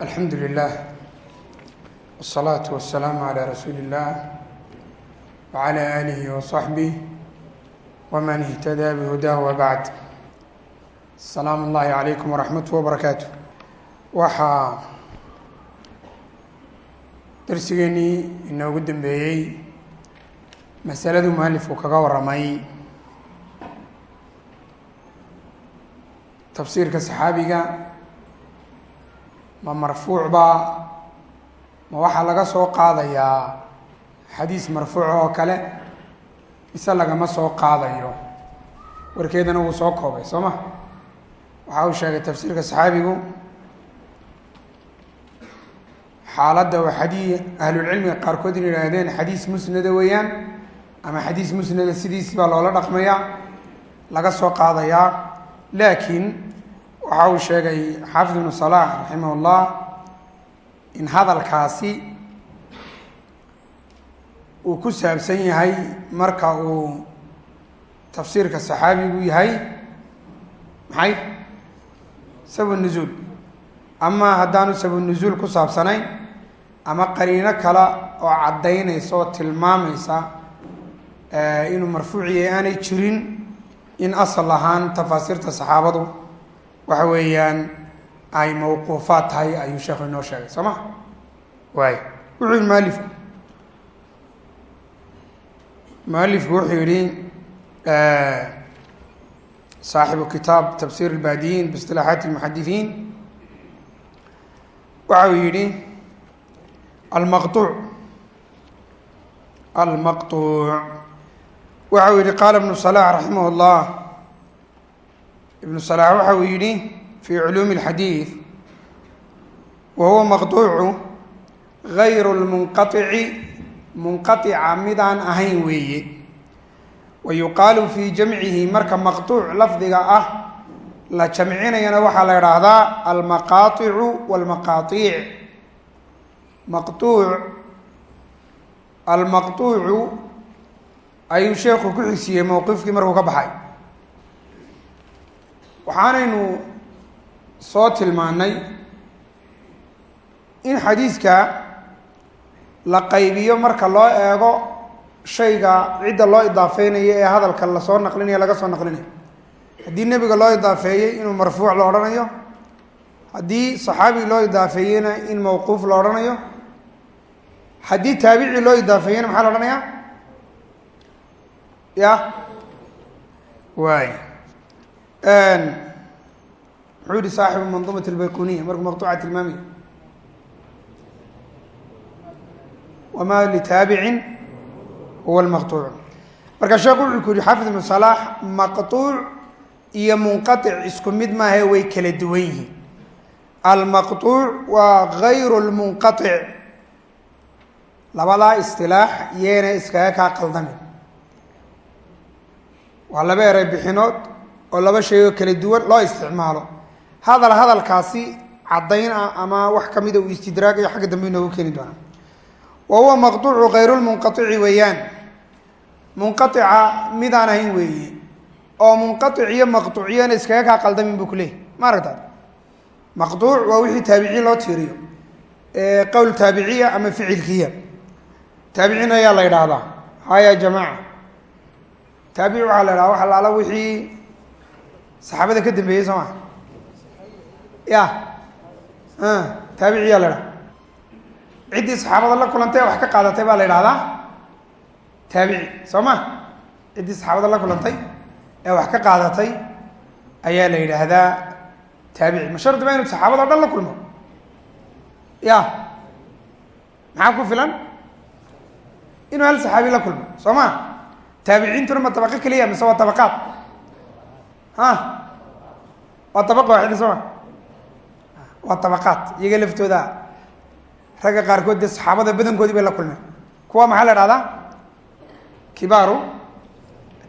alxamdu lilah wsalaatu wasalaamu calaa rasuuli illah wacala aalihi wasaxbih waman ihtadaa bihudah wabacd salaam ullahi calaykum waraxmatu wabarakaatu waxaa darsigeenii inoogu dambeeyey masaladu mualifku kaga waramay tafsiirka saxaabiga ma marfuuc baa ma waxaa laga soo qaadayaa xadiis marfuuc oo kale mise lagama soo qaadayo? Warkeedana wuu soo koobay soo ma? Waxa uu sheegay tafsiirka saxaabigu xaaladda oo xadii ahlulcilmiga qaarkood in yidhaahdeen xadiis musnada weeyaan ama xadiis musnada sidiisi baa loola dhaqmayaa laga soo qaadayaa. Laakiin waxa uu sheegay xaafid ibnu salax raximah llah in hadalkaasi uu ku saabsan yahay marka uu tafsiirka saxaabigu yahay. Maxay? Sabab nuzuul ama haddaanu sabab nuzuul ku saabsanayn ama qariino kale oo caddaynaysa oo tilmaamaysa inuu marfuuciya aanay jirin in asal ahaan tafaasiirta saxaabadu waxa weeyaan ay mawquufaad tahay ayuu sheekhu inoo sheegay soo ma waay wuxuu yihi mualifku mualifku wuxuu yihi saaxibu kitaab tafsir اlbaadiyiin biاsطilaaxaat اlmuxadisiin waxa uu yihi almaqطuuc almaqطuuc waxa uu yihi qaala ibnu صlaح raximah اllah ibnu salaax waxa uu yidhi fii culuumi اlxadiid wa huwa maqduucu gayru lmunqaici munqaica midaan ahayn weeye. Wa yuqaalu fii jamcihi marka maqduuc lafdiga ah la jamcinayana waxaa la idhaahdaa almaqaaicu wاlmaqaaiic maqduuc almaqduucu ayuu sheekhu ku xisiyey mowqifkii markuu ka baxay waxaanaynu soo tilmaanay in xadiiska la qaybiyo marka loo eego shayga cidda loo idaafeynayo ee hadalka la soo naqlinayo laga soo naqlinayo haddii nebiga loo idaafeeyey inuu marfuuc la odhanayo haddii saxaabi loo idaafeeyeyna in mawquuf la odhanayo haddii taabici loo idaafeeyeyna maxaa la odhanayaa? Ya? Waay muxuu yihi saaxibu manduumat albayquniya markuu maqtuuca tilmaamaya wama litaabicin huwa lmaqtuuc marka sheekhu wuxuu ku yihi xaafid ibnu salaax maqtuuc iyo munqatic isku mid maahae way kala duwan yihiin. Almaqtuuc waa gayru lmunqatic labadaa istilaax yeena iskaga kaa qaldamin waa laba eray bixinood oo laba shay oo kala duwan loo isticmaalo. Hadal hadalkaasi caddayn ah ama wax kamida uu istidraagayo xagga dambe inoogu keeni doonaa wa huwa maqtuucu kayrulmunqaici weeyaan. Munqaica midaan ahayn weeye oo munqaic iyo maqtuuciyana iskaga kaa qaldamin buu kuleeyay ma aragta maqtuuc waa wixii taabiciin loo tiiriyo qowl taabiciya ama ficilkiya. Taabiciin ayaa la yidhaahdaa. Haya jamaaca taabici waxaa la yidhaha wax alaala wixii saxaabada ka dambeeyey soo maa ya. Taabiciyaa la idhaha ciddii saxaabada la kulantay wax ka qaadatay baa la yidhahdaa. Taabici soo ma? Ciddii saxaabada la kulantay ee wax ka qaadatay ayaa la yidhaahdaa taabici. Ma shardi ba inu saxaabada o dhan la kulmo. Ya. Maxaa ku filan? Inuu hal saxaabi la kulmo soo ma? Taabiciintuna ma dabaqo keliya mise waa dabaqaad ha waa dabaqa waaxida soo ma? Waa dabaqaad iyaga laftooda. Ragga qaarkood dee saxaabada badankoodii bay la kulmeen. Kuwa maxaa la dhahdaa kibaaru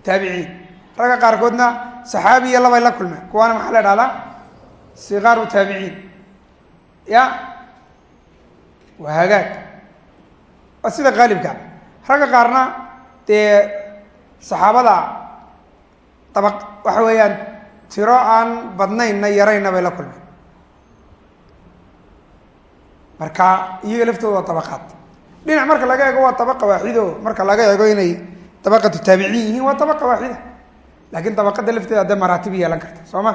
taabiciin ragga qaarkoodna saxaabiya labay la kulmeen. Kuwaana maxaa la dhahdaa sikaaru taabiciin ya? Waa hagaag. Waa sida qaalibka. Ragga qaarna dee saxaabada dabaq waxa weeyaan tiro aan badnaynna yarayna bay la kulmeen. Marka iyaga laftooda waa tabaqaad. Dhinac marka laga eego waa tabaqa waaxido marka laga eego inay tabaqatu taabiciin yihiin waa tabaqa waaxida. Laakiin tabaqada lafteeda hadee maraatib yeelan karta soo ma?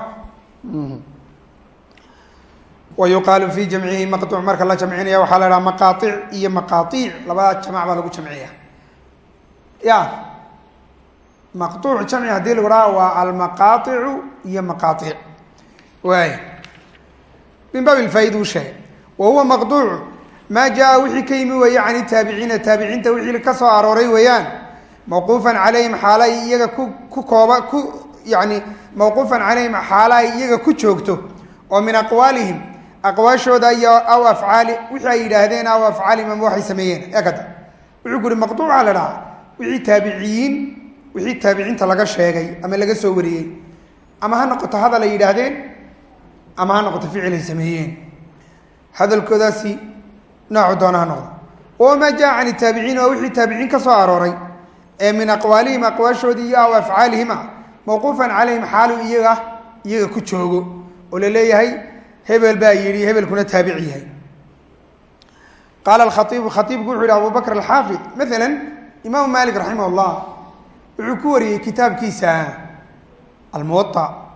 Wa yuqaalu fi jamcihi maqtuuc marka la jamcinaya waxaa la dhaha maqaatic iyo maqaaiic labada jamac baa lagu jamciya ya maqtuuc jamci haddii lagu dhaha waa almaqaaicu iyo maqaaic waay min baab ilfaaida u sheegay wa huwa maqduuc maa jaa wixii ka yimi weeye can itaabiciina taabiciinta wixii ka soo arooray weeyaan mawquufan calayhim xaala ay iyaga ku ku kooba ku yani mawquufan calayhim xaala ay iyaga ku joogto oo min aqwaalihim aqwaashooda iyo aw afcaali wixii ay yidhaahdeen aw afcaalihim ama waxay sameeyeen ee kada wuxuu ku uhi maqduuc waxaa la dhahaa wixii taabiciyiin wixii taabiciinta laga sheegay ama laga soo wariyey ama ha noqoto hadal ay yidhaahdeen ama ha noqoto ficil ay sameeyeen. Hadalkoodaasi noocu doona ha noqdo. Wamaa jaa can itaabiciin waa wixii taabiciin ka soo arooray ee min aqwaalihim aqwaashoodii iyo aw afcaalihim ah mawquufan calayhim xaalu iyaga iyaga ku joogo oo la leeyahay hebel baa yidhi hebelkuna taabic yahay. Qaala alkhaiibu khaiibku wuxu yihi abu bakr alxaafid maala imaamu malik raximah wuxuu ku wariyey kitaabkiisa almuwa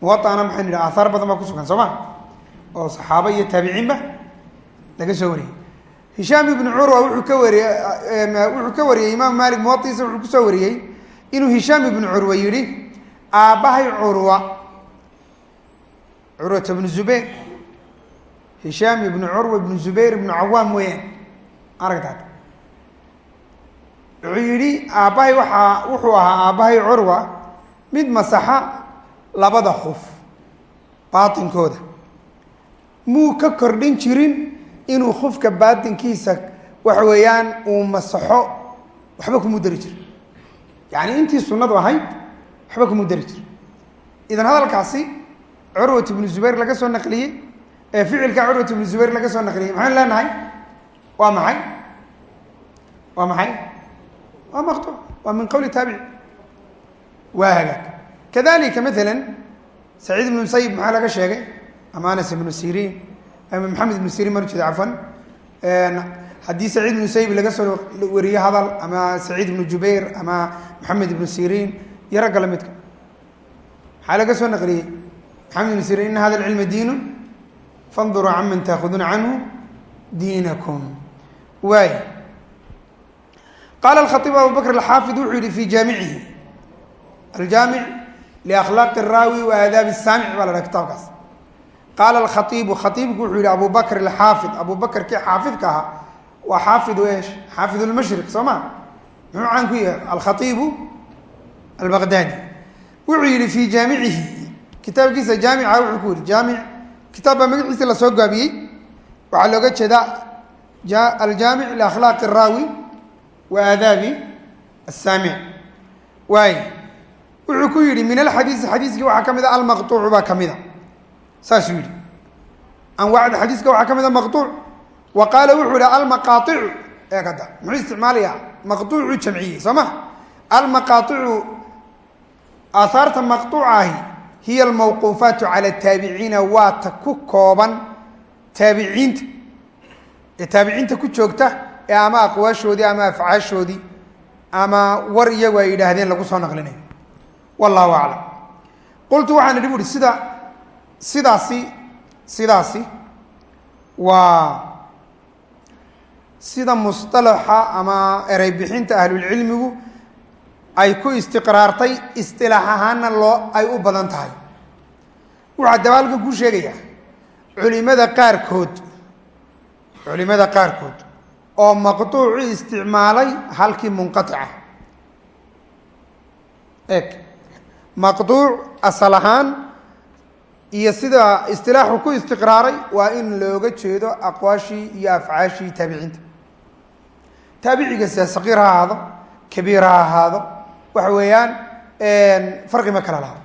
muwaana maxaynu idhaha aahaar badan baa ku sugan soo ma? Oo saxaaba iyo taabiciinba laga soo wariyey. Hishaam ibnu curwa wuxuu ka wariyey wuxuu ka wariyey imaamu malik muwaiisa wuxuu ku soo wariyey inuu hishaam ibnu curwa yihi aabbahay curwa curwata ibnu zubayr. Hishaam ibnu curwa ibnu zubayr ibnu cawaam mooyaan aragtaad wuxuu yidhi aabbahay waxaa wuxuu ahaa aabbahay curwa mid masaxa labada khuf baatinkooda. Muu ka kordhin jirin inuu khufka baatinkiisa waxa weeyaan uu masaxo waxba kumuu dari jir yacni intii sunnadu ahayd waxba kumuu dari jir idan hadalkaasi curwat ibnu zubayr laga soo naqliyey ee ficilka curwat ibnu zubayr laga soo naqliyey maxaynu leenahay? Waa maxay? Waa maxay waa maqtuuc waa min qowli taabici waa hagaag. Kadalika maala saciid ibnu musayib maxaa laga sheegay? Ama anas ibnu siriin. Ama maxamed ibnu siriin mara jeeda cafan haddii saciid ibnu musayib laga soo wariyo hadal ama saciid ibnu jubayr ama maxamed ibnu siriin iyo ragga la midka. Maxaa laga soo naqliyey? Maxamed ibnu siriin ina hada alcilma diinun fanduruu canman taakuduuna canhu diinakum. Waay qaala alkhaiib abu bakr alxaafid wuxuu yihi fi jaamicihi aljaamic liakhlaaqi araawi wa aadaabi saamic baa la dhaha kitaabkaas qaala alkhaiibu khaiibku wuxuu yihi abu alxaafid abu kii xaafidka ahaa waa xaafidu esh xaafid lmashriq soo ma muxuu caan ku yahay alkhaiibu albaqdaadi wuxuu yihi fi jaamicihi kitaabkiisa jaamica wuxuu ku yihi jaamic kitaab baa magaciisa la soo gaabiyey waxaa looga jeedaa aljaamic liakhlaaqi araawi wa aadaabi asaamic waay. Wuxuu ku yihi min alxadiisi xadiiskii waxaa ka mid a almaqtuucu baa ka mida saasuu yihi anwaacda xadiiska waxaa ka mid a maqtuuc. Wa qaala wuxuu yihi almaqaaicu ee kada muxuu isticmaalaya maqtuucu jamciyey soo ma? Ku kooban taabiciinta. Ee ku joogta ee ama aqwaashoodii ama afcaashoodii ama war iyagu ay yidhaahdeen lagu soo naqlinayo wallahu aclam. Qultu waxaan idhi bu uhi sida sidaasi sidaasi waa sida musطalaxa ama erey bixinta ahlulcilmigu ay ku istiqraartay istilaax ahaanna loo ay u badan tahay. Waxaa dabaalka kuu sheegaya culimada qaarkood culimada qaarkood oo maqtuuci isticmaalay halkii munqaطica eg maqtuuc asal ahaan iyo sida istilaaxu ku istiqraaray waa in looga jeedo aqwaashii iyo afcaashii taabiciinta. Taabiciga sida saqiir ha ahaado kabiir ha ahaado waxa weeyaan farqi ma kala laha.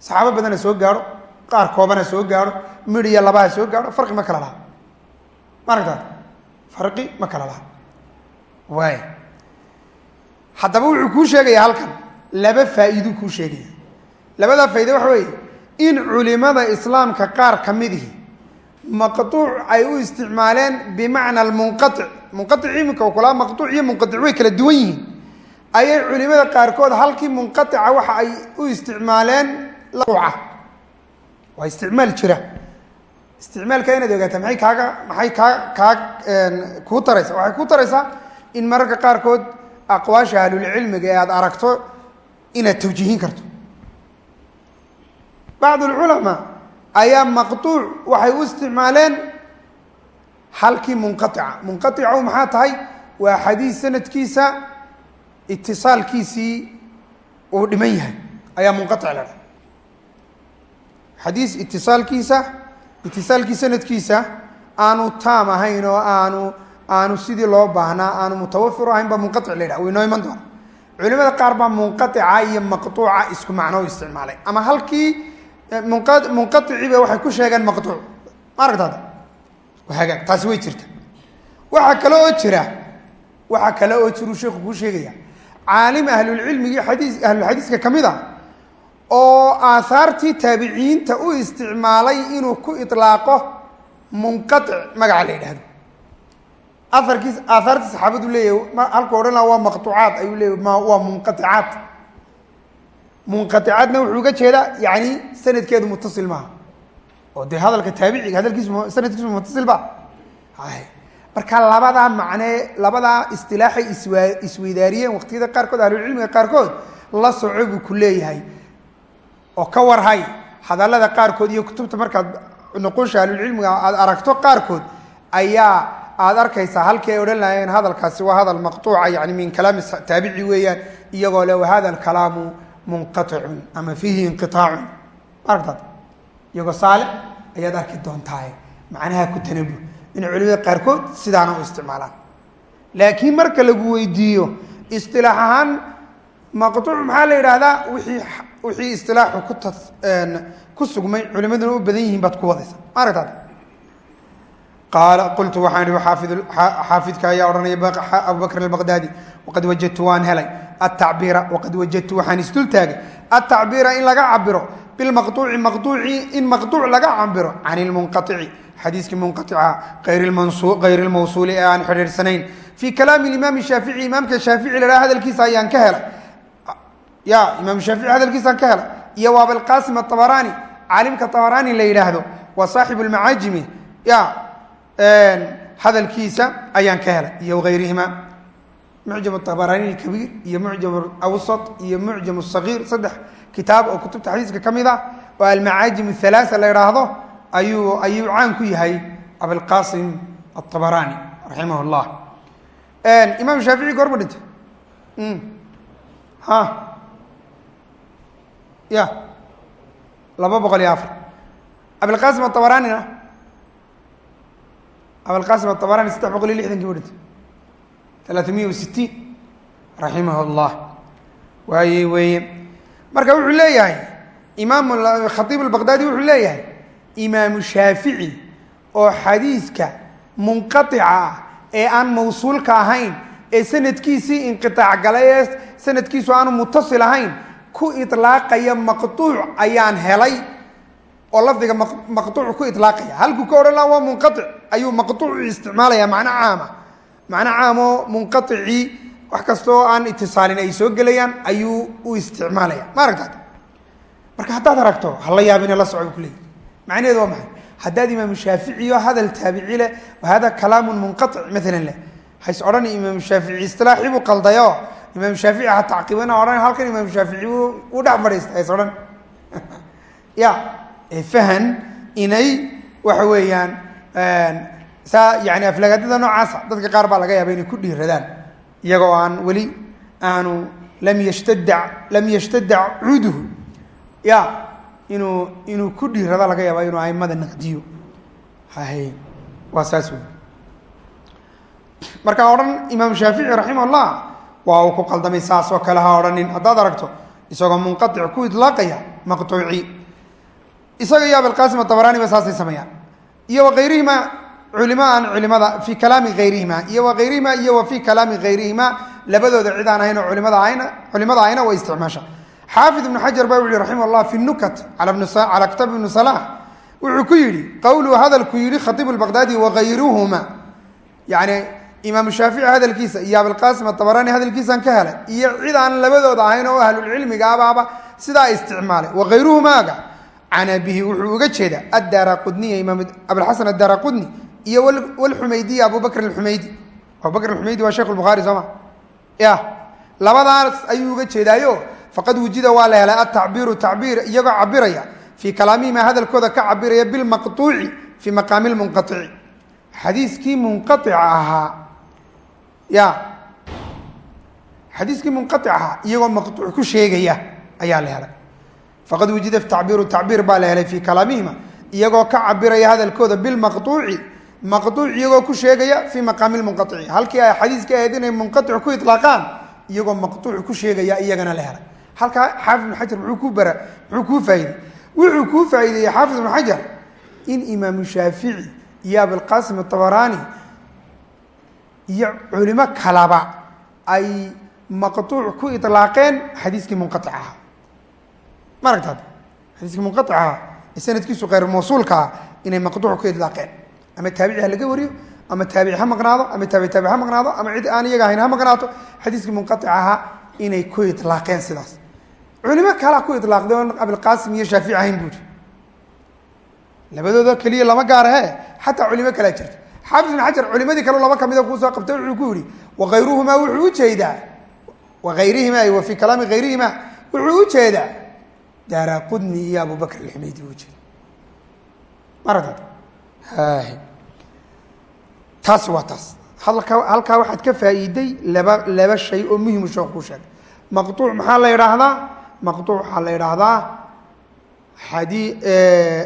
Saxaabo badana soo gaadho qaar koobana soo gaadho midhiya labaha soo gaadho farqi ma kala laha. Ma farqi ma kala laha. Waay haddaba wuxuu kuu sheegaya halkan laba faa'iiduu kuu sheegaya. Labadaa faaide waxa weeye in culimada islaamka qaar ka midihi maqtuuc ay u isticmaaleen bimacna almunqaic munqaic iminka kulaa maqtuuc iyo munqaic way kala duwan yihiin. Ayay culimada qaarkood halkii munqaica waxa ay u isticmaaleen waa isticmaal jira isticmaalka inaad ogaata maay kaaga maxay kaa kaa kuu taraysa? Waxay kuu taraysaa in mararka qaarkood aqwaasha ahlulcilmiga ee aada aragto inaad tawjiihin karto. Bacd alculamaa ayaa maqtuuc waxay u isticmaaleen halkii munqaica munqaica maxaa tahay? Waa xadiis sanadkiisa itisaalkiisii uu dhiman yahay. Ayaa munqaic la dhaha xadiis itisaalkiisa itisaalkii sanadkiisa aanu taam ahayn oo aanu aanu sidii loo baahnaa aanu mutawafir ahayn baa munqaic la yidhaha. Waynoo iman doona culimada qaar baa munqaica iyo maqtuuca isku macno isticmaalay. Ama halkii munqaiciba waxay ku sheegeen maqtuuc. Ma aragtaada hagaag taasi way jirta. Waxaa kale oo jira waxaa kale oo jiruu sheekhu kuu sheegaya. Caalim ahlulcilmigii xadiis ahlulxadiiska ka mid a oo aahaartii taabiciyiinta u isticmaalay inuu ku ilaaqo munqaic magaca la yidhahdo aarkiis aahaartii saxaabadu leeyahy halku odhan waa maqtuucaad ayuu leeyahy ma waa munqaicaad munqaicaadna wuxuu uga jeedaa yani sanadkeedu mutasil maaha. Oo dee hadalka taabiciga hadalkiisu sanadkiisu mutasil ba? Marka labadaa macnee labadaa istilaaxay iswa isweydaariyeen waqtiyada qaarkood ahlulcilmiga qaarkood la soco buu ku leeyahay oo ka warhay hadallada qaarkood iyo kutubta markaad nuqusha ahlulcilmiga aad aragto qaarkood ayaa aad arkaysaa halkii ay odhan lahayeen hadalkaasi waa hadal maqtuuca yani min kalaami taabici weeyaan iyagoo le wahada alkalaamu munqaicun ama fiihi inqiaacun maaragtaad? Iyagoo saale ayaad arki doontaaye macnaha ku tanabu inay culimada qaarkood sidaana u isticmaalaan. Laakiin marka lagu weydiiyo isilaax ahaan maqtuuc maxaa la yidhaahdaa? Wiii wixii isilaaxu ku ta ku sugmay culimaduna u badan yihiin baad ku wadaysa. Maaragtaad qaala qultu waxaan ihi xaafidka ayaa odhanaya abubakr albaqdaadi waqad wajadtu waan helay. Atacbiira waqad wajadtu waxaan isdul taagay. Atacbiira in laga cabiro bilmaqtuuci maqtuuci in maqtuuc laga cabiro can ilmunqaici xadiiskii munqaica ayr lmawsuuli ee aan xidhiirsanayn fii kalaami imaam shaafici imaamka shaafici la dhaha hadalkiisa ayaan ka helay ya imaam shaafici hadalkiisaan ka helay iyo waa abilqasim aabaraani caalimka abaraani la yidhaahdo. Waa saaxibu lmacaajimi ya hadalkiisa ayaan ka helay iyo ayrihima mucjam abaraani alkabiir iyo mucjam awsat iyo mucjam sagiir saddex kitaab oo kutubta xadiiska ka mid ah. Oo almacaajim halaasa la idhaahdo ayuu ayuu caan ku yahay abilqasim aabaraani raximah imaam shaafici goorma dhintay ha ya. Laba boqol iyo afar. Abilqasim aabaraanina abilqasim aabaraani saddex boqol iyo lixdankii bu dhintay. Talaatamiya wa sitiin raximah llah waaye. Weeye marka wuxuu leeyahay imaam khaiib albaqdaadi wuxuu leeyahay imaamu shaafici oo xadiiska munqaica ah ee aan mawsuulka ahayn ee sanadkiisii inqiaac galay ee sanadkiisu aanu mutasil ahayn ku ilaaqaya maqtuuc ayaan helay oo lafdiga maqtuuc ku ilaaqaya halkuu ka odhan laha waa munqaic ayuu maqtuuc isticmaalaya macno caama. Macno caamoo munqaicii wax kastaoo aan itisaalin ay soo gelayaan ayuu u isticmaalaya. Ma aragtaad marka haddaad aragto hala yaabine la soco bu kuleeyay macnaheedu waa maxay? Haddaad imaamu shaaficiyo hadal taabici leh hada kalaamun munqaic maalan leh. Hays odhan imaamu shaafici istilaaxii buu qaldayo imaamu shaafici ha tacqiibana odhan halkan imaamu shaafici u dhex fadhiista hays odhan. Ya fahan inay waxa weeyaan saa yani aflagaadada noocaasa dadka qaar baa laga yaaba inay ku dhiiradaan iyagoo aan weli aanu lam yashtadda lam yashtadda cuuduhu ya inuu inuu ku dhiirado laga yaaba inuu aimada naqdiyo. Hahe waa saas wey markaa odhan imaam shaafici raximah llah waa uu ku qaldamay saasoo kale ha odhanin. Haddaad aragto isagoo munqaic ku idlaaqaya maqtuuci. Isaga iyo abilqasim atabaraani ba saasay sameeyaan. Iyo wakayrihima culimo aan culimada fii kalaami hayrihima iyo wakayrihima iyo wa fii kalaami hayrihima labadooda cid aan ahayn oo culimada ahayna culimada ahayna way isticmaasha xaafid ibnu xajar ba u yihi raximah llah fi nukat cala kitaab ibnu salah. Wuxuu ku yidhi qawluu hadalku yidhi khaiib baqdaadi wagayruhuma yani imaam shaafici hadalkiisa iyo abilqaasim atabaraani hadalkiisaan ka helay iyo cid labadooda ahayn oo ahlulcilmiga abaaba sidaa isticmaalay. Wagayruhumaaga cana bihi wuxuu uga jeedaa addaara imaam abilxasan addaara iyo wlxumaydiya abubakr alxumaydi abubakr alxumaydi waa sheikh lbukhaari sooma ya. Labadaas ayuu uga jeedaayo faqad wujida waa la helay atacbiiru tacbiir iyagoo cabiraya fii kalaamihima hadalkooda ka cabiraya bilmaqtuuci fii maqaami lmunqaici xadiiskii munqaica ahaa ya. Xadiiskii munqaic ahaa iyagoo maqtuuc ku sheegaya ayaa la helay. Faqad wujida tacbiiru tacbiir baa la helay fii kalaamihima. Iyagoo ka cabiraya hadalkooda bilmaqtuuci maqtuuc iyagoo ku sheegaya fii maqaami lmunqaici halkii ay xadiiska ahayd inay munqaic ku ilaaqaan iyagoo maqtuuc ku sheegaya iyagana la helay. Halkaa xaafid ibn xajar muxuu kuu bara muxuu kuu faaidey wuxuu kuu faa'iideeyey xaafid ibnu xajar in imaamu shaafici iyo abilqaasim atabaraani iyo culimo kalaba ay maqtuuc ku ilaaqeen xadiiskii munqaic ahaa ma aragtaad? Xadiiskii munqaic ahaa ee sanadkiisu kheyr ah inay maqtuuc ku ilaaqeen ama taabici ha laga wariyo ama taabici ha maqnaado ama taabici taabic ha maqnaado ama cid aan iyaga ahayn ha maqnaato xadiiskii munqaic ahaa inay ku ilaaqeen sidaas. Culimo kalaa ku ilaaqday oon abilqaasim iyo shaafici ahayn buuri labadooda keliya lama gaarahe xataa culimo kalaa jirta xaafid ibn xajar culimadii kale laba kamida kuu soo qabtay wuxuu ku yihi wakayruhumaa wuxuu u jeedaa wakayrihima wa fii kalaami hayrihima wuxuu u jeedaa daara qudni iyo abubakr alxumaydi buu ujeeda maragtad taasi waa taas. Halka halkaa waxaad ka faa'iiday laba laba shay oo muhimu sheekh kuu sheegay. Maqtuuc maxaa la idhaahdaa maqtuuc waxaa la idhaahdaa xadii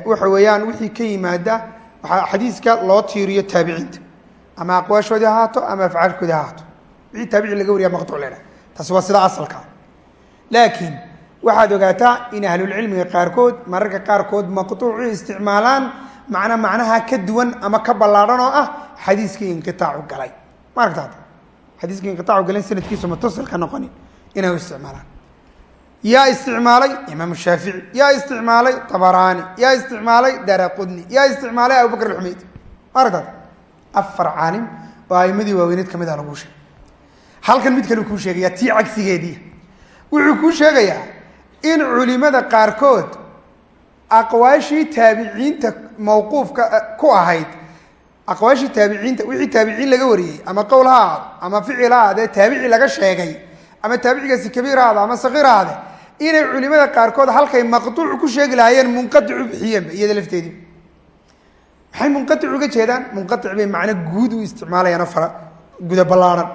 waxa weeyaan wixii ka yimaada waxaa xadiiska loo tiiriyo taabiciinta. Ama aqwaashoodii ha haato ama afcaashkoodii ha haato wixii taabici laga wariya maqtuuc la idhaha taasi waa sida asalka. Laakiin waxaad ogaataa in ahlulcilmiga qaarkood mararka qaarkood maqtuuc u isticmaalaan macna macnaha ka duwan ama ka ballaadhan oo ah xadiiskii inqiaacu galay. Ma aragtaad? Xadiiskii inqiaacu galan sanadkiisu mutasil ka noqonin inay u isticmaalaan yaa isticmaalay imaam shaafici yaa isticmaalay abaraani yaa isticmaalay dara qudni yaa isticmaalay abubakr alxumeyd ma aragtaad afar caalim oo aimadii waaweyneed ka mid a laguu sheegay. Halkan mid kale kuu sheegaya tii cagsigeedii. Wuxuu kuu sheegayaa in culimada qaarkood aqwaashii taabiciinta mawquufka ku ahayd aqwaashii taabiciinta wixii taabiciin laga wariyey ama qowl ha ahaado ama ficil ha ahaadee taabici laga sheegay ama taabicigaasi kabiir ha aado ama sakiir ha aade inay culimada qaarkood halkay maqtuuc ku sheegi lahaayeen munqaic u bixiyeenba iyada lafteedii. Maxay munqaic uga jeedaan? Munqaic bay macno guud u isticmaalayaan fara guda ballaaran.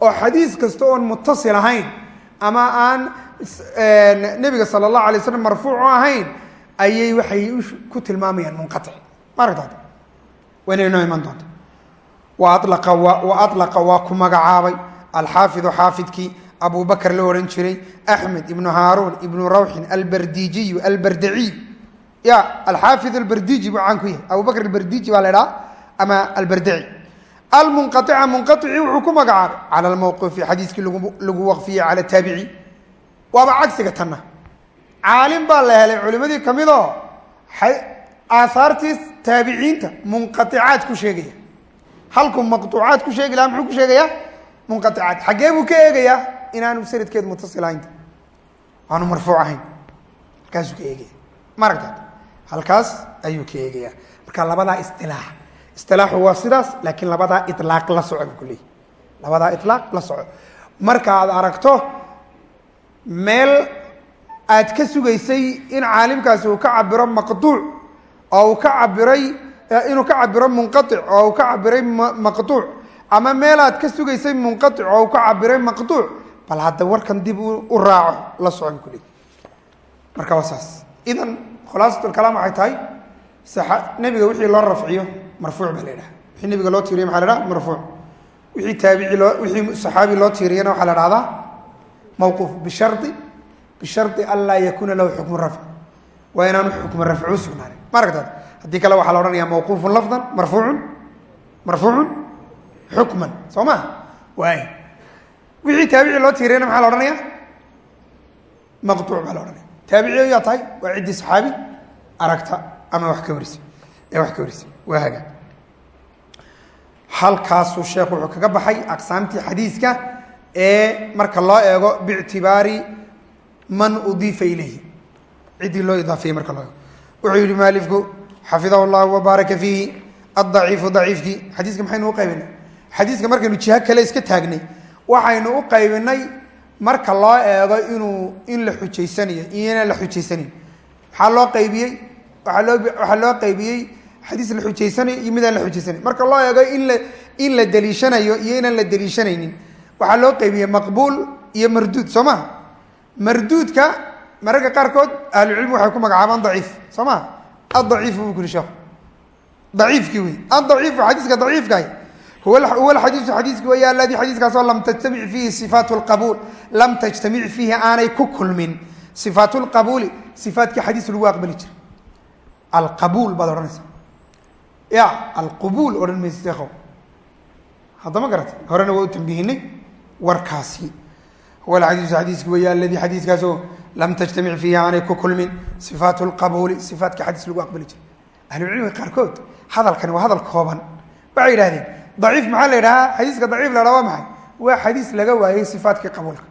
Oo xadiis kasta oon mutasil ahayn ama aan nebiga sala allahu alay slam marfuuc o ahayn ayay waxay ku tilmaamayaan munqaic ma aragtaad wayna inoo iman doonta wa alaqa waa ku magacaabay. Alxaafidu xaafidkii abu bakr la ohan jiray axmed ibnu haaruun ibnu rawxin albardijiyu albardaciy ya alxaafid albardiji buu caan ku yahay. Abu albardiji baa la idhaha ama albardaci. Almunqaica munqaici wuxuu ku magacaabay cala lmawqufi xadiiskii lagu waqfiyey cala taabici. Waaba cagsiga tanna. Caalim baa la helay culimadii ka mid oo aahaartii taabiciinta munqaicaad ku sheegaya. Halkuu maqtuucaad ku sheegi lahaa muxuu ku sheegayaa munqaicaad xaggee buu ka eegayaa inaanu sanadkeed mutasil ahaynta aanu marfuuc ahayn. Halkaasuu ka eegaya. Ma aragta halkaas ayuu ka eegaya. Marka labadaa isilaax isilaaxu waa sidaas laakiin labadaa ilaaq la soco buu ku leeyay labadaa ilaaq la soco marka aad aragto meel aad ka sugaysay in caalimkaasi uu ka cabiro maqtuuc oo uu ka cabiray inuu ka cabiro munqaic oo uu ka cabiray maqtuuc ama meel aad ka sugaysay munqaic oo uu ka cabiray maqtuuc bal hadda warkan dib u raaco la soco buu ku leeyay marka waa saas. Idan khulaasatulkalaam waxay tahay nebiga wixii loo rafciyo marfuuc baa la idhaha wixii nebiga loo tiiriya maxa la dhaha marfuuc. Wixii taabici loo wixii saxaabi loo tiiriyana waxaa la dhahdaa mawquuf bishardi bishardi an laa yakuuna lahu xukmu rafc. Waa inaanu xukmu rafci u sugnaanin. Ma aragtaad haddii kale waxaa la odhanaya mawquufun lafdan marfuucun marfuucun xukman. Soo ma? Waay wixii taabici loo tiiriyana maxaa la odhanaya maqtuuc baa la odhanaya taabici yaa tahay waa ciddii saxaabi aragta ama wax ka warisay ee wax ka warisay waa haga. Halkaasuu sheekhu wuxuu kaga baxay aqsaamtii xadiiska ee marka loo eego biictibaari man udiifa ilayhi. Ciddii loo idaafiyey marka loo eego. Wuxuu yihi maalifku xafidahu llahu wabaaraka fiihi adaciifu daciifkii. Xadiiska maxaynu u qaybinay? Xadiiska markaynu jiha kale iska taagnay waxaynu u qaybinay marka loo eego inuu in la xujaysanayo inaan la xujaysanayn maxaa loo qaybiyey waaa loo qaybiyey xadiis la xujaysanayo iyo midaan la xujaysanayn marka loo eego in la in la deliishanayo iyo inaan la deliishanaynin waxaa loo qaybiyey maqbuul iyo marduud soo ma marduudka mararka qaarkood ahlucilmi waxay ku magacaabaan daciif soo ma adaciifu buu kuri sheekhu daciifkii wey adaciifu xadiiska daciifkaah huwa alxadiisu xadiiski way aladii xadiiskaasoo lam tajtamic fiihi sifaat lqabuul lam tajtamic fiihi aanay ku kulmin sifaat lqabuuli sifaatkii xadiis lagu aqbali jiray alqabuul baad odhanaysa ya alqubuul odhan maysa sheekhow haddama garata horena waa u tambihinay warkaasi huwa alxadiisu xadiiski way aladii xadiiskaasoo lam tajtamic fiihi aanay ku kulmin sifaat lqabuuli sifaatkii xadiis lagu aqbali jiray ahlucilmiga qaarkood hadalkani waa hadal kooban daciif maxaa la yidhahaa xadiiska daciif la waa maxay? Waa xadiis laga waayey sifaatkii qabuulka.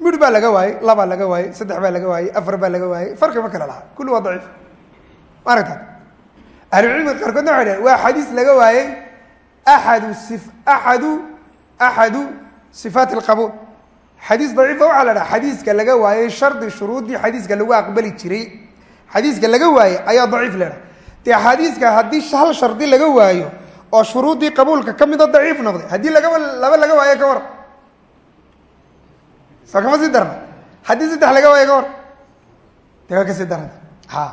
Midh baa laga waayey labaa laga waayey saddex baa laga waayey afar baa laga waayey farqi ma kale lahaa. Kulli waa daciif. Ma aragta ahlucilmiga qaarkoodna waxay dhahen waa xadiis laga waayey axadu si axadu axadu sifaat alqabuul xadiis daciifa waxaa la dhaha xadiiska laga waayey shardi shuruuddii xadiiska lagu aqbali jiray. Xadiiska laga waayey ayaa daciif la dhaha dee xadiiska haddii hal shardi laga waayo oo shuruuddii qabuulka ka mida daciif noqday. Haddii lagaba laba laga waayo ka war. Soo kama sii darna? Haddii saddex laga waayo ka war. De waa ka sii darna. Ha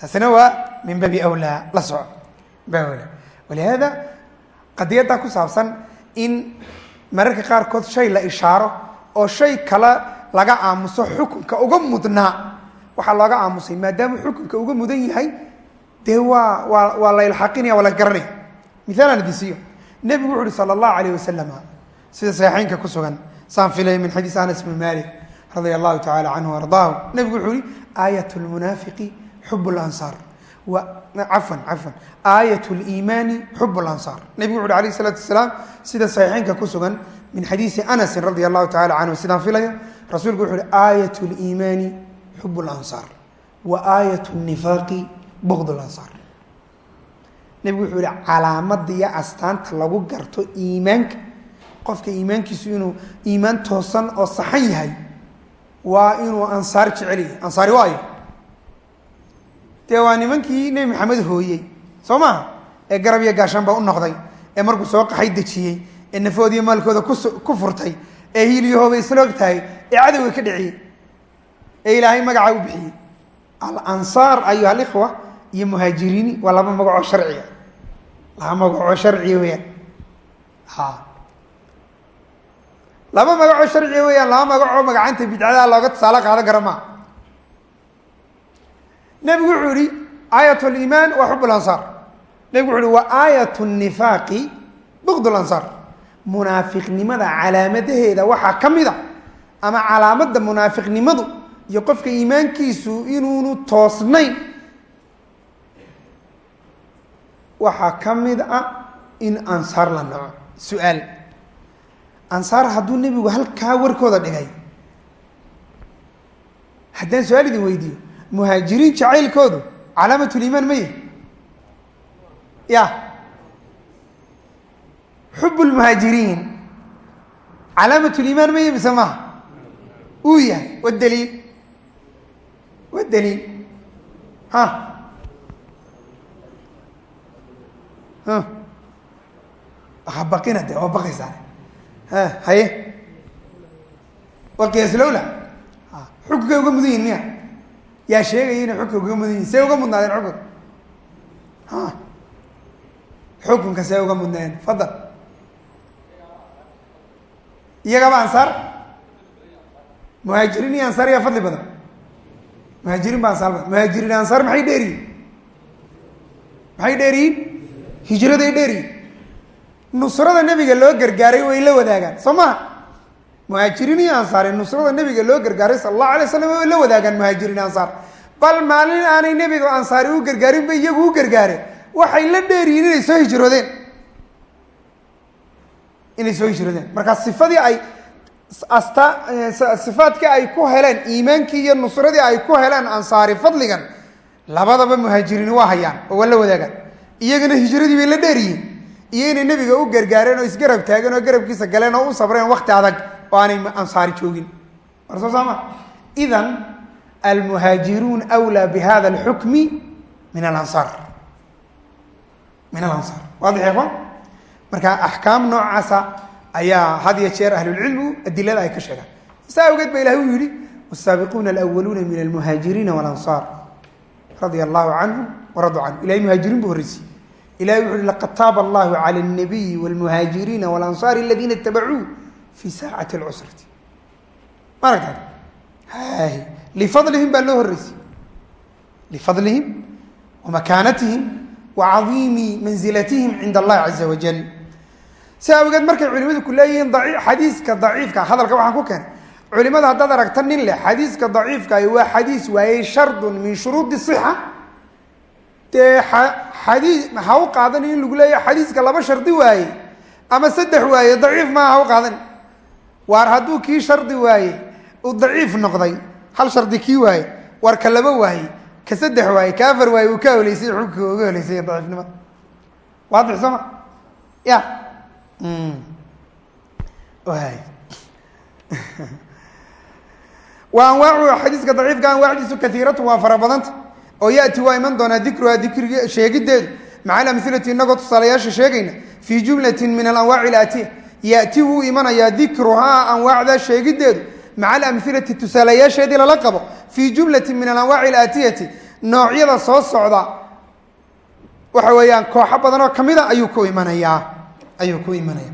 taasina waa min baabi awlaa. La soco awlaa. Walihaada qadiyaddaa ku saabsan in mararka qaarkood shay la ishaaro oo shay kale laga aamuso xukunka uga mudnaa. Waxaa looga aamusay maadaama xukunka uga mudan yahay dee waa waa waa la ilxaqinaya waa la garanaya miaalaan idin siiyo nebigu wuxu uhi sala allahu alayh wasalam sida saxiixeynka ku sugan saan filay min xadiis anas bn malik radia allahu tacala canhu ardaahu. Nebigu wuxuu yihi aayat lmunaafiqi xub lansaar cafwan cafwan. Aayat liimaani xub lansaar nebigu wuxu uhi alayh isalaatu wasalaam sida saxiixeynka ku sugan min xadiisi anasin radia allahu tacala canhu sidaan filayo rasuulku wuxu uhi aayat liimaani xub lansaar wa aayat nifaaqi bugd lansaar nebigu wuxuu yihi calaamada iyo astaanta lagu garto iimaanka qofka iimaankiisu inuu iimaan toosan oo saxan yahay waa inuu ansaar jecel yahay. Ansaari waayo. Dee waa nimankii nebi maxamed hooyey soo maha ee garab iyo gaashaan baa u noqday ee markuu soo qaxay dejiyey ee nafoodiyo maalkooda ku furtay ee hiiliyahooba isloog tahay ee cadowga ka dhiciyey ee ilaahay magacaa u bixiyey. Alansaar ayuha alikhwa iyo muhaajiriini waa laba magacoo sharciga. Laba magacoo sharciga weyaan ha laba magacoo sharciga weyaan laba magacoo magacanta bidcadaha looga tusaale qaadan kara maa nebigu wuxuu yihi aayat liimaan waa xub lansaar nebigu wuxu uhi wa aayat nifaaqi bugd lansaar munaafiqnimada calaamadaheeda waxaa ka mid a ama calaamadda munaafiqnimadu iyo qofka iimaankiisu inuunu toosnayn waxaa ka mid ah in ansaar la naco. Su'aal. Ansaar hadduu nebigu halkaa warkooda dhigay. Haddaan su'aal idin weydiiyo muhaajiriin jacaylkoodu calaamatuliimaan ma yahy ya. Xub lmuhaajiriin calaamatuliimaan ma yahy mise maha uu yahay. Wadaliil wadaliil ha ha baqina de waa baqaysaa haye. Waa qiyaaslowla xukunkay uga mudan yihiin miya? Yaa sheegaya inay xukunka uga mudan yihiin see uga mudnaadeen xukunka ha xukunka see uga mudnaadeen fadal. Iyagaba ansaar? Muhaajiriin iyo ansaar yaa fadli badan. Muhaajiriin ba ansaar badan. Muhaajiriin ansaar maxay dheeriyiin maxay dheeriyiin hijraday dheeriyiin nusrada nebiga loo gargaaray way la wadaagaan. Soo maha muhaajiriin iyo ansaari nusrada nebiga loo gargaaray sala allahu alay waslam way la wadaagaan muhaajiriin ansaar. Bal maalin aanay nebiga ansaari u gargaarin ba iyagu u gargaare waxay la dheeryihiin inay soo hijroodeen. Inay soo hijroodeen. Markaa sifadii ay asta sifaadkii ay ku heleen iimaankii iyo nusradii ay ku heleen ansaari fadligan labadaba muhaajiriin waa hayaan oo waa la wadaagaan iyagana hijradii bay la dheeryihiin inay nebiga u gargaareen oo isgarab taageen oo garabkiisa galeen oo u sabreen wakti adag oo aanay ansaari joogin. War soo saama? Idan almuhaajiruun wlaa bihada alxukmi min alansaar min alansaar waadix ikhwan? Marka axkaam noocaasa ayaa had iyo jeer ahlulcilmigu adilada ay ka sheegaan. Saa awgeed ba ilahay uu yihi wsaabiquuna alwaluuna min almuhaajiriina walansaar radia allahu canhum waraduu canhu. Ilahay muhaajiriin buu horreysiyey ilahay wuxu uhi laqad taaba allahu cala alnabiyi walmuhaajiriina walansaari aladiina itabacuu fi saacati lcusrati ma aragta hay lifadlihim baa loo horreysiyey lifadlihim wamakaanatihim wacadiimi manzilatihim cinda allahi caza wajal si awgeed markay culimadu ku leeyihiin xadiiska daciifka hadalka waxaan ku keenay culimada haddaad aragta nin leh xadiiska daciifkahi waa xadiis waayey shardun min shuruudi sixa dee xadii ha u qaadani in lagu leeyahy xadiiska laba shardi waaye ama saddex waaye daciif maaha ha u qaadani waar hadduu kii shardi waaye uu daciif noqday hal shardi kii waaye waar ka laba waaye ka saddex waaye ka afar waaye uu ka holeysay xugka uga holeysay daciifnimada waadix sooma ya. Wa anwaacu xadiiska daciifka anwaacdiisu kaiiratu waa fara badanta oo yati waa iman doonaa dikruhaa dikrig sheegideedu maca alamhilati inagoo tusaalayaasha sheegayna? Fii jumlatin min alanwaaci ilaatiya yati wuu imanayaa dikruhaa anwaacda sheegideedu maca alamhilati tusaalayaasheedii lala qabo? Fii jumlatin min alanwaaci ilaatiyati noocyada soo socda. Waxa weeyaan kooxo badan oo kamida ayuu ku imanayaa. Ayuu ku imanaya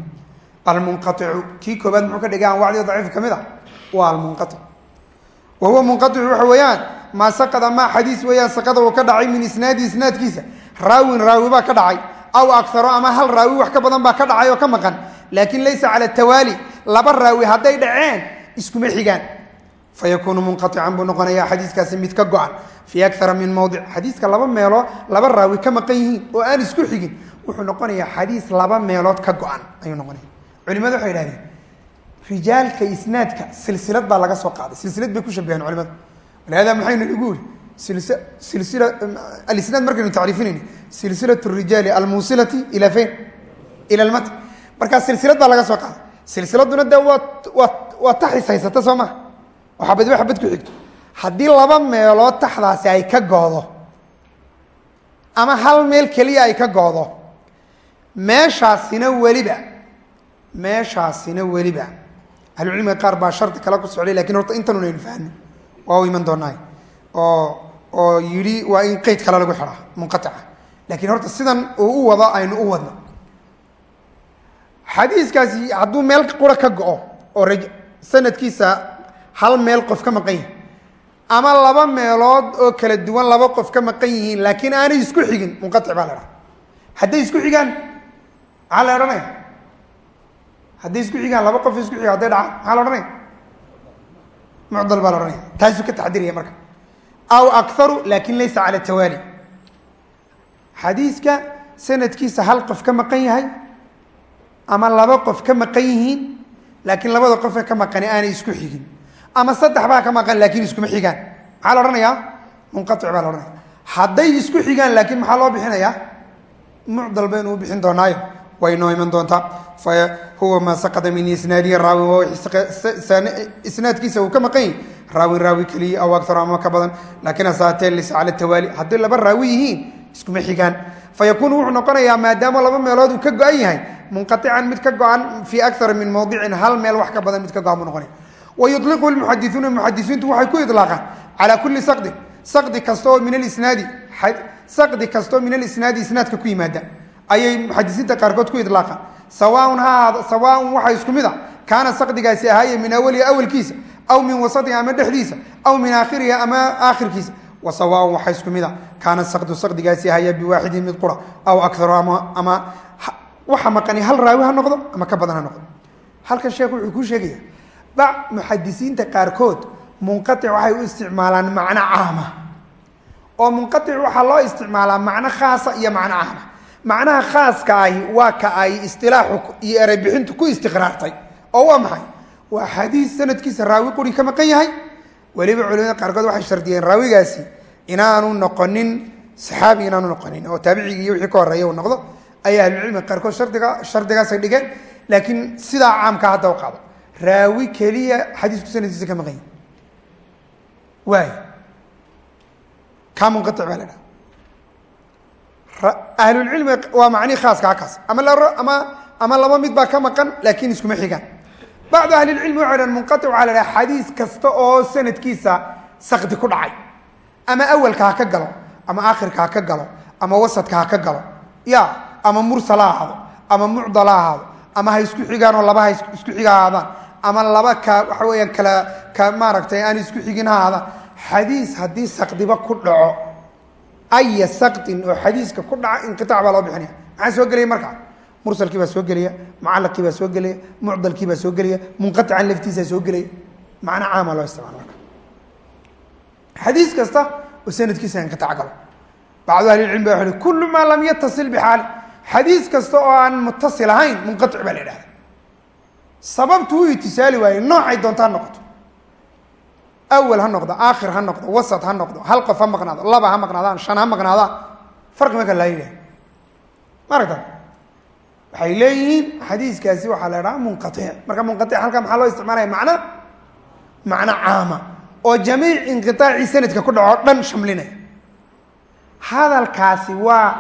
almunqaicu kii koobaad muxuu ka dhigay anwacdii daciif ka mid a waa almunqaic wa huwa munqaicu waxa weeyaan maa saqada maa xadiis weeyaan saqada uu ka dhacay min isnaadi isnaadkiisa raawin raawi baa ka dhacay aw akaro ama hal raawi wax ka badan baa ka dhacay oo ka maqan laakin laysa cala tawaali laba raawi hadday dhaceen iskuma xigaan fayakuunu munqaican buu noqonayaa xadiiskaasi mid ka go-an fii akara min mawdic xadiiska laba meeloo laba raawi ka maqan yihiin oo aan isku xigin wuxuu noqonayaa xadiis laba meelood ka go-an ayuu noqonaya culimadu waxay idhahdeen rijaalka isnaadka silsilad baa laga soo qaaday. Silsilad bay ku shabaheen culimadu. Walihada maxaynu igu iri silsila alisnaad markaynu tacriifinayna silsilat rijaali almuusilati ila fayn ila lmatn markaa silsilad baa laga soo qaaday. Silsiladuna dee waa waa waa taxis haysata soo maha oo xabadba xabad ku xigto. Haddii laba meelood taxdaasi ay ka goodo ama hal meel keliya ay ka goodo meeshaasina weliba meeshaasina weliba ahlucilmiga qaar baa shardi kale ku socday laakiin horta intanun aynu fahno waa u iman doonaa oo oo yidhi waa in qeyd kale lagu xidhaa munqatica. Lakiin horta sidan uu u wado aynu u wadno. Xadiiskaasi hadduu meel qura ka go-o oo raj sanadkiisa hal meel qof ka maqan yihiin ama laba meelood oo kala duwan laba qof ka maqan yihiin laakiin aanay isku xigin munqatic baa la dhaha hadday isku xigaan maxaa la odhanaya hadday isku xigaan laba qof isku xiga hadday dhacaan maxaa la odhanaya mucdal baa la odhanaya taasuu ka taxdiraya marka. Aw akaru laakiin laysa cala tawaali. Xadiiska sanadkiisa hal qof ka maqan yahay ama laba qof ka maqan yihiin laakiin labada qofe ka maqani aanay isku xigin. Ama saddex baa ka maqan laakiin iskuma xigaan. Maxaa la odhanayaa? Munqaic baa la odhanaya hadday isku xigaan laakiin maxaa loo bixinayaa? Mucdal baynu u bixin doonaayo way noo iman doontaa huwa maa saqada min isnaadihi raawin isnaadkiisa uu ka maqan yahi raawin raawi keliya aw akaro ama ka badan. Laakiin hasaatee laysa cala tawaali hadday laba raawi yihiin iskuma xigaan. Fa yakuunu wuxuu noqonayaa maadaama laba meelood uu ka go-an yahay munqaican mid ka go-an fii akara min mawdicin hal meel wax ka badan mid ka go-an buu noqonaya wa yuliqu lmuxadisuuna muxadisiintu waxay ku idlaaqaan calaa kulli saqdin. Saqdi kasta oo min alisnaadi saqdi kastoo min alisnaadi isnaadka ku yimaada ayay muxadisiinta qaarkood ku idlaaqaan sawaaun ha ahaado sawaaun waxa isku mid a kaana saqdigaasi ahaaye min awalihi awalkiisa aw min wasatihi ama dhexdiisa aw min aakhirihi ama aakhirkiisa. Wa sawaaun waxa isku mid a kaana saqdu saqdigaasi ahaya biwaaxidin mid qura aw akaru ama waxa maqani hal raawi ha noqdo ama ka badan ha noqdo. Halkan sheekhu wuxuu kuu sheegaya ba muxadisiinta qaarkood munqaic waxay u isticmaalaan macno caama. Oo munqaic waxaa loo isticmaalaa macno khaasa iyo macno caama macnaha khaaska ahi waa ka ay istilaaxu iyo ereybixintu ku istiqraartay. Oo waa maxay? Waa xadiis sanadkiisa raawi quri ka maqan yahay. Weliba culimada qaarkood waxay shardiyeen raawigaasi inaanu noqonin saxaabi inaanu noqonin oo taabicigi iyo wixii ka horreeya uu noqdo ayaa ahlucilmiga qaarkood shardiga shardigaasay dhigeen. Laakiin sidaa caamka hadda u qaado. Raawi keliya xadiisku sanadkiisa ka maqan yahay. Waay kaa munqaic baa la dhaha ahlulcilmiga waa macnihi khaaska hakaas. Ama ama laba mid baa ka maqan laakiin iskuma xigaan. Bacdu ahlilcilmi waxay dhahan munqaic waxaa la xadiis kasta oo sanadkiisa sakdi ku dhacay. Ama awalka ha ka galo ama aakhirka ha ka galo ama wasadka ha ka galo. Ya ama mursal ha ahaado ama mucdal ha ahaado ama ha isku xigaan oo laba ha isku xiga ahaadaan ama laba ka waxa weeyaan kala ka maaragtay aan isku xigin ha ahaadaan. Xadiis haddii sakdiba ku dhaco aya sakdin oo xadiiska ku dhaca inqiaac baa loo bixinaya maxaa soo gelaya markaa mursalkii baa soo gelaya mucalaqii baa soo gelaya mucdalkii baa soo gelaya munqaican laftiisaa soo gelaya macno caama loo isticmaala marka xadiis kasta oo sanadkiisa inqiaac galo bacdu ahlilcilmi ba wa kullu maa lam yatasil bixaali xadiis kasta oo aan mutasil ahayn munqaic baa la idhahda sababtu u itisaali waaye noocay doontaa noqoto awal ha noqdo aakhir ha noqdo wasat ha noqdo hal qof ha maqnaado laba ha maqnaadaan shan ha maqnaadaan farqi marka laa yidhaha ma aragta waxay leeyihiin xadiiskaasi waxaa la idhaha munqaic marka munqaic halkaa maxaa loo isticmaalaya? Macno macno caama. Oo jamiic inqiaacii sanadka ku dhaco dhan shamlinaya. Hadalkaasi waa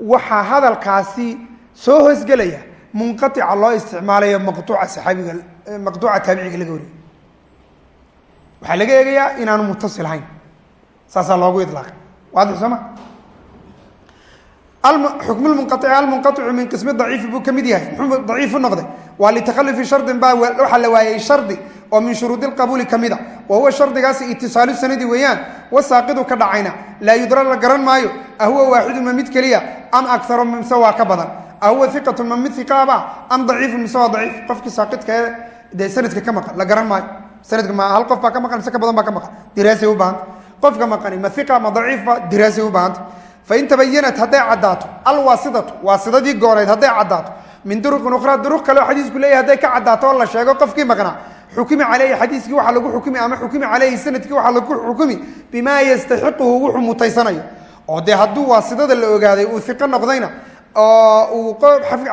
waxaa hadalkaasi soo hoosgelaya munqaica loo isticmaalayo maqtuuca saxaabiga maqtuuca taabiciga laga wariyo waxaa laga eegayaa inaanu mutasil ahayn saasaa loogu ilaaqay waadix soo ma? Xukm lmunqaici almunqaicu min qismi daciifi buu ka mid yahay. Muxuu daciif u noqday. Waa litakhalufi shardin baa waxaa la waayey shardi oo min shuruudi lqabuuli ka mida. Wa huwa shardigaasi itisaalu sanadi weeyaan. Wasaaqidu ka dhacayna. Laa yudra la garan maayo. Ahuwa waaxidun ma mid keliya? Am akaro mise waa ka badan? Ahuwa iqatun ma mid iqaaba am daciifun mise waa daciif? Qofkii saaqidka ee dee sanadka ka maqan. La garan maayo sanadka ma hal qof baa ka maqan mise ka badan baa ka maqan diraasay u baahanta qofka maqani ma iqa ma daciifba diraasay u baahanta fain tabayanat hadday caddaato alwaasidatu waasidadii gooreyd hadday caddaato min duruqin ukhraa duruq kale oo xadiisku leeyahy hadday ka caddaato oo la sheego qofkii maqnaa xukimi caleyhi xadiiskii waxaa lagu xukumi ama xukumi caleyhi sannadkii waxaa lagu xukumi bimaa yastaxiquhu wuxuu mutaysanayo oo dee hadduu waasidada la ogaaday uu iqo noqdayna oo uu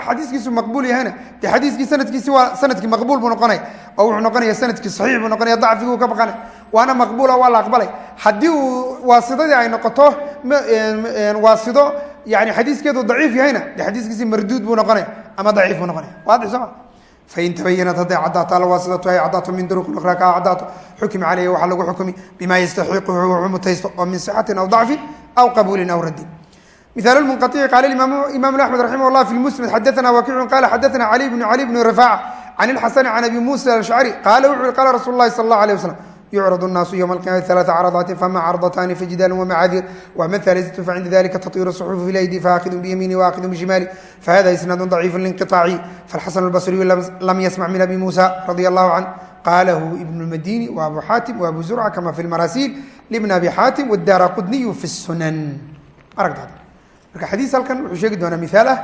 xadiiskiisu maqbuul yahayna dee xadiiskii sanadkiisi waa sannadkii maqbuul buu noqonaya oo wuxuu noqonaya sannadkii saxiix buu noqonaya dacfiguu ka baqanay waana maqbuula waa la aqbalay. Haddii uu waasidadii ay noqoto waasido yani xadiiskeedu daciif yahayna de xadiiskiisi marduud buu noqonaya ama daciif buu noqonaya waadix sooma fain tabayanat hadday caddaato alwaasidatu ay caddaato min duruqin ukhraa kaa caddaato xukima caleyhi waxaa lagu xukumi bima yastaxiquhu wuxuu mutaysto oo min sixatin aw dacfin aw qabuulin aw raddin مثال المنقطع قال الإمام إمام أحمد رحمه الله في المسند حدثنا وكيع قال حدثنا علي بن علي بن رفاعة عن الحسن عن أبي موسى الأشعري قال قال رسول الله صلى الله عليه وسلم يعرض الناس يوم القيامة ثلاث عرضات فما عرضتان فجدال ومعاذير وأما الثالثة فعند ذلك تطير الصحف في الأيدي فآخذ بيميني وآخذ بشمالي فهذا إسناد ضعيف لانقطاعي فالحسن البصري لم يسمع من أبي موسى رضي الله عنه قاله ابن المديني وأبو حاتم وأبو زرعة كما في المراسيل لابن أبي حاتم والدار قدني في السنن أرقد هذا marka xadiis halkan wuxuu sheegi doonaa miaal ah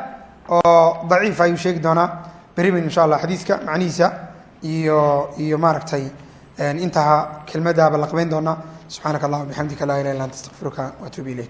oo daciif ayuu sheegi doonaa. Beriban insha allah xadiiska macnihiisa iyo iyo maaragtay intaha kelmadaaba la qabayn doonaa subxaanaka allahuma bixamdika laa ilah illa anta astaqfiruka waatuubu ilayk